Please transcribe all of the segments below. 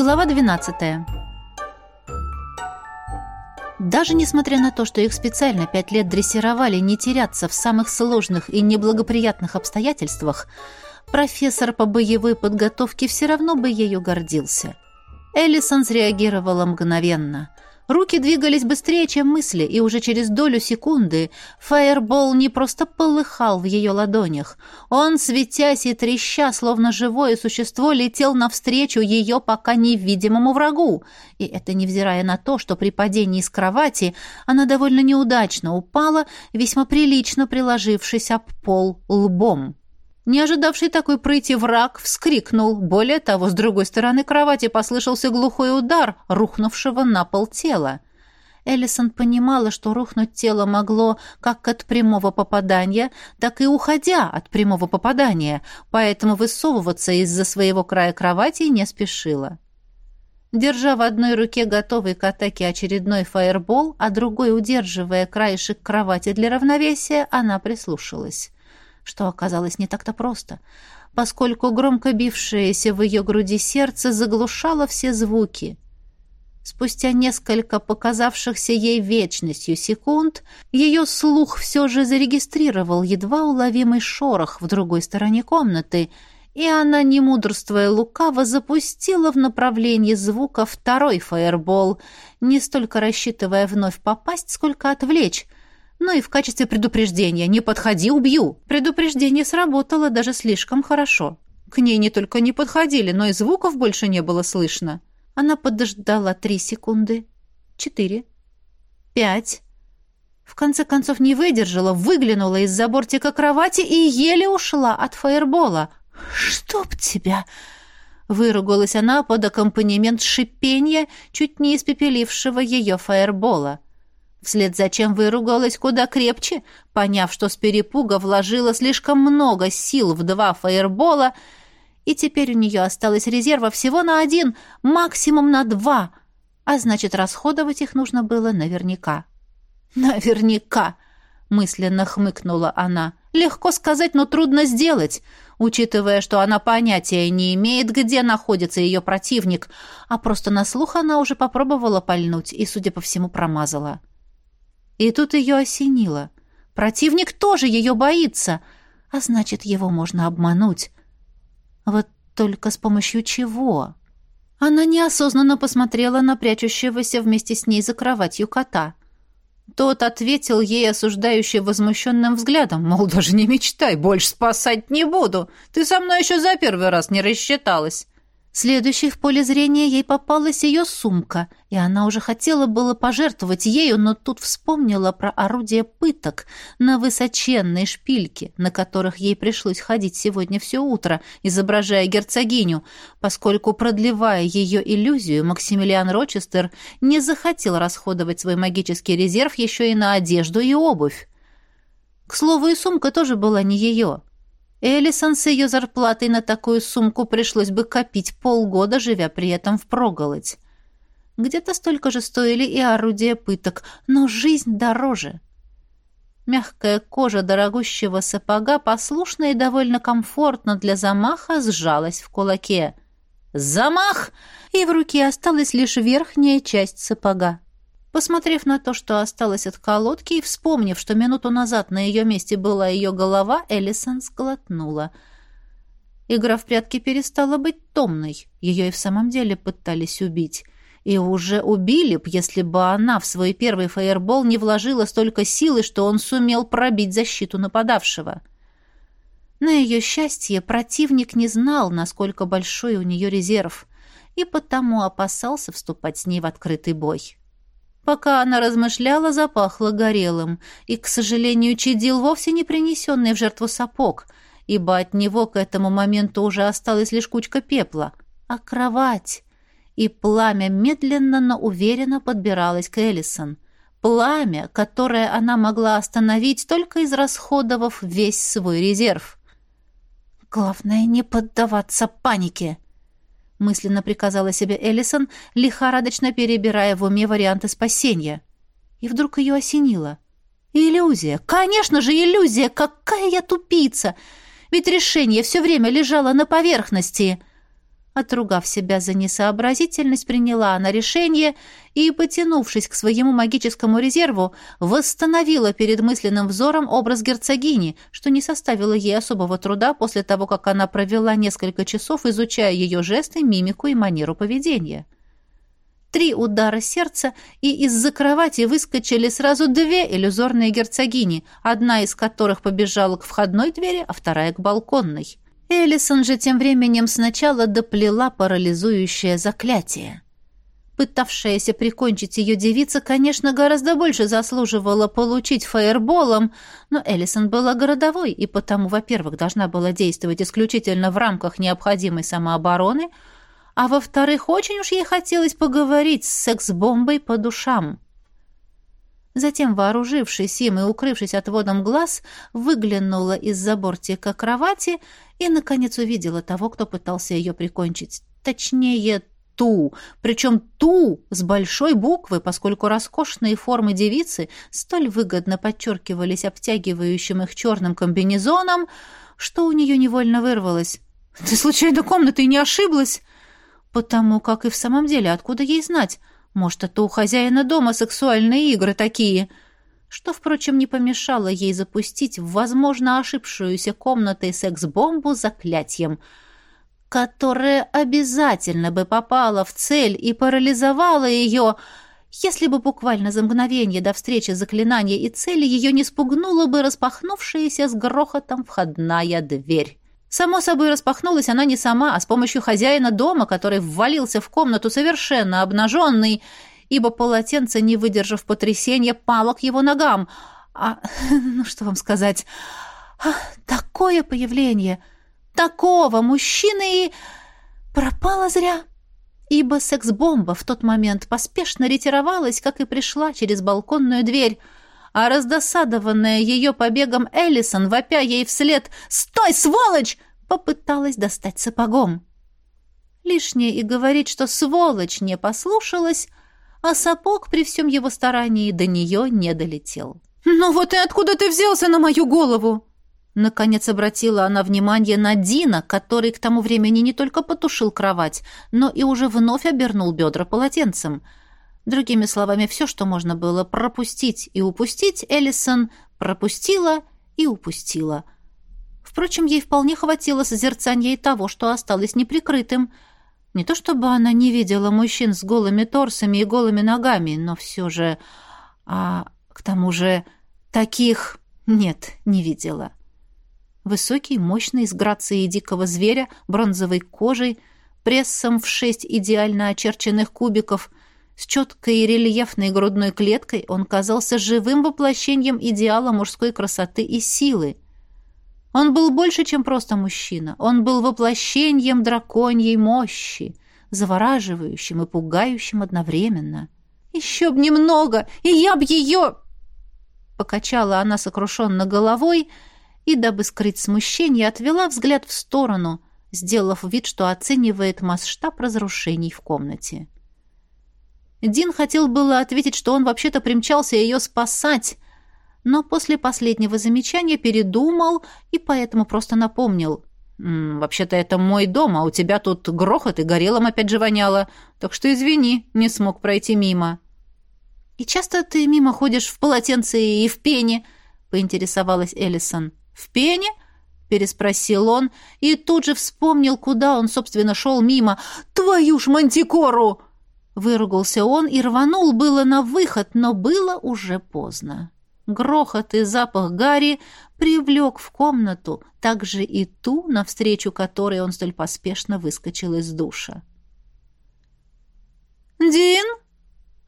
Глава 12. Даже несмотря на то, что их специально пять лет дрессировали не теряться в самых сложных и неблагоприятных обстоятельствах, профессор по боевой подготовке все равно бы ею гордился. Эллисон среагировала мгновенно – Руки двигались быстрее, чем мысли, и уже через долю секунды фаербол не просто полыхал в ее ладонях. Он, светясь и треща, словно живое существо, летел навстречу ее пока невидимому врагу. И это невзирая на то, что при падении с кровати она довольно неудачно упала, весьма прилично приложившись об пол лбом. Не ожидавший такой прыти враг вскрикнул. Более того, с другой стороны кровати послышался глухой удар рухнувшего на пол тела. Эллисон понимала, что рухнуть тело могло как от прямого попадания, так и уходя от прямого попадания, поэтому высовываться из-за своего края кровати не спешила. Держа в одной руке готовый к атаке очередной фаербол, а другой удерживая краешек кровати для равновесия, она прислушалась что оказалось не так-то просто, поскольку громко бившееся в ее груди сердце заглушало все звуки. Спустя несколько показавшихся ей вечностью секунд ее слух все же зарегистрировал едва уловимый шорох в другой стороне комнаты, и она, не мудрствуя лукаво, запустила в направлении звука второй фаербол, не столько рассчитывая вновь попасть, сколько отвлечь, ну и в качестве предупреждения «не подходи, убью». Предупреждение сработало даже слишком хорошо. К ней не только не подходили, но и звуков больше не было слышно. Она подождала три секунды, четыре, пять. В конце концов не выдержала, выглянула из-за бортика кровати и еле ушла от фаербола. «Чтоб тебя!» Выругалась она под аккомпанемент шипения, чуть не испепелившего ее фаербола. Вслед за чем выругалась куда крепче, поняв, что с перепуга вложила слишком много сил в два фаербола, и теперь у нее осталось резерва всего на один, максимум на два, а значит, расходовать их нужно было наверняка. «Наверняка!» — мысленно хмыкнула она. «Легко сказать, но трудно сделать, учитывая, что она понятия не имеет, где находится ее противник, а просто на слух она уже попробовала пальнуть и, судя по всему, промазала». И тут ее осенило. Противник тоже ее боится, а значит, его можно обмануть. Вот только с помощью чего? Она неосознанно посмотрела на прячущегося вместе с ней за кроватью кота. Тот ответил ей осуждающим возмущенным взглядом, мол, даже не мечтай, больше спасать не буду. Ты со мной еще за первый раз не рассчиталась. Следующей в поле зрения ей попалась ее сумка, и она уже хотела было пожертвовать ею, но тут вспомнила про орудие пыток на высоченной шпильке, на которых ей пришлось ходить сегодня все утро, изображая герцогиню, поскольку, продлевая ее иллюзию, Максимилиан Рочестер не захотел расходовать свой магический резерв еще и на одежду и обувь. К слову, и сумка тоже была не ее — Элисон с ее зарплатой на такую сумку пришлось бы копить полгода, живя при этом впроголодь. Где-то столько же стоили и орудия пыток, но жизнь дороже. Мягкая кожа дорогущего сапога послушно и довольно комфортно для замаха сжалась в кулаке. «Замах!» И в руке осталась лишь верхняя часть сапога. Посмотрев на то, что осталось от колодки, и вспомнив, что минуту назад на ее месте была ее голова, Элисон сглотнула. Игра в прятки перестала быть томной. Ее и в самом деле пытались убить. И уже убили б, если бы она в свой первый фаербол не вложила столько силы, что он сумел пробить защиту нападавшего. На ее счастье противник не знал, насколько большой у нее резерв, и потому опасался вступать с ней в открытый бой. Пока она размышляла, запахло горелым, и, к сожалению, чадил вовсе не принесенный в жертву сапог, ибо от него к этому моменту уже осталась лишь кучка пепла, а кровать. И пламя медленно, но уверенно подбиралось к Эллисон. Пламя, которое она могла остановить, только израсходовав весь свой резерв. «Главное, не поддаваться панике», мысленно приказала себе Эллисон, лихорадочно перебирая в уме варианты спасения. И вдруг ее осенило. Иллюзия! Конечно же, иллюзия! Какая я тупица! Ведь решение все время лежало на поверхности. Отругав себя за несообразительность, приняла она решение и, потянувшись к своему магическому резерву, восстановила перед мысленным взором образ герцогини, что не составило ей особого труда после того, как она провела несколько часов, изучая ее жесты, мимику и манеру поведения. Три удара сердца, и из-за кровати выскочили сразу две иллюзорные герцогини, одна из которых побежала к входной двери, а вторая к балконной. Элисон же тем временем сначала доплела парализующее заклятие. Пытавшаяся прикончить ее девица, конечно, гораздо больше заслуживала получить фаерболом, но Элисон была городовой и потому, во-первых, должна была действовать исключительно в рамках необходимой самообороны, а во-вторых, очень уж ей хотелось поговорить с секс-бомбой по душам. Затем, вооружившись им и укрывшись отводом глаз, выглянула из-за бортика кровати и, наконец, увидела того, кто пытался ее прикончить. Точнее, ту, причем ту с большой буквы, поскольку роскошные формы девицы столь выгодно подчеркивались обтягивающим их черным комбинезоном, что у нее невольно вырвалось. «Ты случайно комнатой не ошиблась?» «Потому как и в самом деле, откуда ей знать? Может, это у хозяина дома сексуальные игры такие?» что, впрочем, не помешало ей запустить в, возможно, ошибшуюся комнатой секс-бомбу заклятием, которое обязательно бы попало в цель и парализовало ее, если бы буквально за мгновение до встречи заклинания и цели ее не спугнула бы распахнувшаяся с грохотом входная дверь. Само собой, распахнулась она не сама, а с помощью хозяина дома, который ввалился в комнату совершенно обнаженный ибо полотенце, не выдержав потрясения, пало к его ногам. А, ну что вам сказать, а, такое появление, такого мужчины и пропало зря. Ибо секс-бомба в тот момент поспешно ретировалась, как и пришла через балконную дверь, а раздосадованная ее побегом Эллисон, вопя ей вслед «Стой, сволочь!» попыталась достать сапогом. Лишнее и говорить, что сволочь не послушалась, а сапог при всем его старании до нее не долетел. «Ну вот и откуда ты взялся на мою голову?» Наконец обратила она внимание на Дина, который к тому времени не только потушил кровать, но и уже вновь обернул бедра полотенцем. Другими словами, все, что можно было пропустить и упустить, Эллисон пропустила и упустила. Впрочем, ей вполне хватило созерцания и того, что осталось неприкрытым — не то чтобы она не видела мужчин с голыми торсами и голыми ногами, но все же... А к тому же таких... Нет, не видела. Высокий, мощный, с грацией дикого зверя, бронзовой кожей, прессом в шесть идеально очерченных кубиков, с четкой и рельефной грудной клеткой он казался живым воплощением идеала мужской красоты и силы — он был больше, чем просто мужчина. Он был воплощением драконьей мощи, завораживающим и пугающим одновременно. «Еще б немного, и я б ее...» Покачала она сокрушенно головой и, дабы скрыть смущение, отвела взгляд в сторону, сделав вид, что оценивает масштаб разрушений в комнате. Дин хотел было ответить, что он вообще-то примчался ее спасать, но после последнего замечания передумал и поэтому просто напомнил. «Вообще-то это мой дом, а у тебя тут грохот и горелым опять же воняло, так что извини, не смог пройти мимо». «И часто ты мимо ходишь в полотенце и в пене?» — поинтересовалась Эллисон. «В пене?» — переспросил он и тут же вспомнил, куда он, собственно, шел мимо. «Твою ж мантикору!» Выругался он и рванул было на выход, но было уже поздно. Грохот и запах гари привлек в комнату, также и ту, навстречу которой он столь поспешно выскочил из душа. «Дин,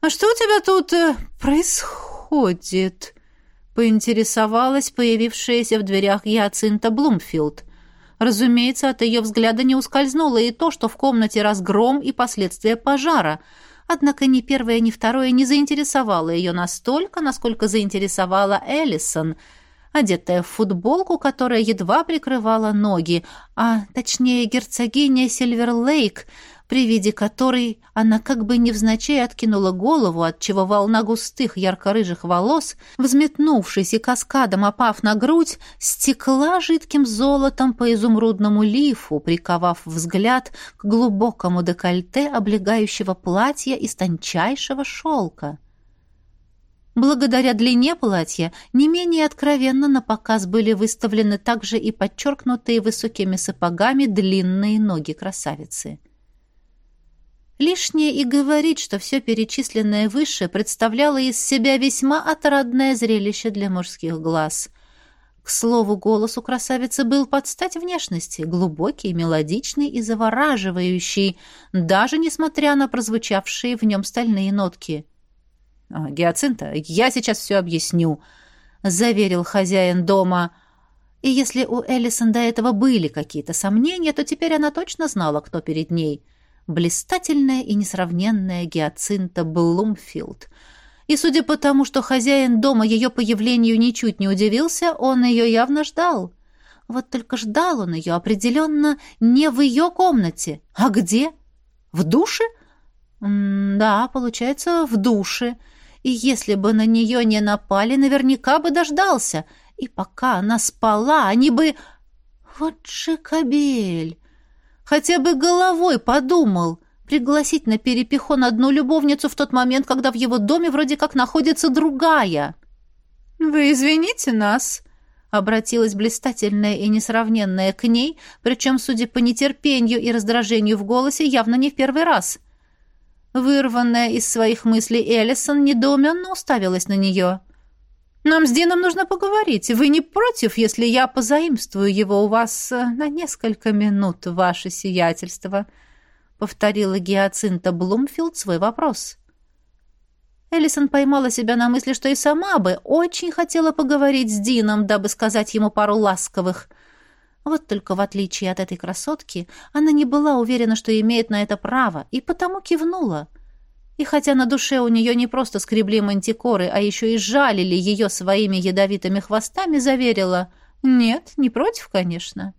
а что у тебя тут э, происходит?» — поинтересовалась появившаяся в дверях Яцинта Блумфилд. Разумеется, от ее взгляда не ускользнуло и то, что в комнате разгром и последствия пожара — Однако ни первое, ни второе не заинтересовало ее настолько, насколько заинтересовала Эллисон, одетая в футболку, которая едва прикрывала ноги, а, точнее, герцогиня Сильверлейк, при виде которой она как бы невзначай откинула голову, отчего волна густых ярко-рыжих волос, взметнувшись и каскадом опав на грудь, стекла жидким золотом по изумрудному лифу, приковав взгляд к глубокому декольте облегающего платья из тончайшего шелка. Благодаря длине платья не менее откровенно на показ были выставлены также и подчеркнутые высокими сапогами длинные ноги красавицы. Лишнее и говорить, что все перечисленное выше представляло из себя весьма отрадное зрелище для мужских глаз. К слову, голос у красавицы был под стать внешности, глубокий, мелодичный и завораживающий, даже несмотря на прозвучавшие в нем стальные нотки. «А, «Гиацинта, я сейчас все объясню», — заверил хозяин дома. И если у Эллисон до этого были какие-то сомнения, то теперь она точно знала, кто перед ней — блистательная и несравненная Гиацинта Блумфилд. И судя по тому, что хозяин дома ее появлению ничуть не удивился, он ее явно ждал. Вот только ждал он ее определенно не в ее комнате. А где? В душе? М да, получается, в душе. И если бы на нее не напали, наверняка бы дождался. И пока она спала, они бы... Вот же кобель! Хотя бы головой подумал. Пригласить на перепихон одну любовницу в тот момент, когда в его доме вроде как находится другая. «Вы извините нас», — обратилась блистательная и несравненная к ней, причем, судя по нетерпению и раздражению в голосе, явно не в первый раз. Вырванная из своих мыслей Эллисон недоуменно уставилась на нее. Нам с Дином нужно поговорить. Вы не против, если я позаимствую его у вас э, на несколько минут, ваше сиятельство?» Повторила Гиацинта Блумфилд свой вопрос. Эллисон поймала себя на мысли, что и сама бы очень хотела поговорить с Дином, дабы сказать ему пару ласковых. Вот только в отличие от этой красотки, она не была уверена, что имеет на это право, и потому кивнула — и хотя на душе у нее не просто скребли мантикоры, а еще и жалили ее своими ядовитыми хвостами, заверила «Нет, не против, конечно».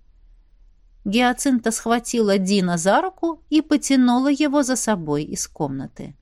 Гиацинта схватила Дина за руку и потянула его за собой из комнаты.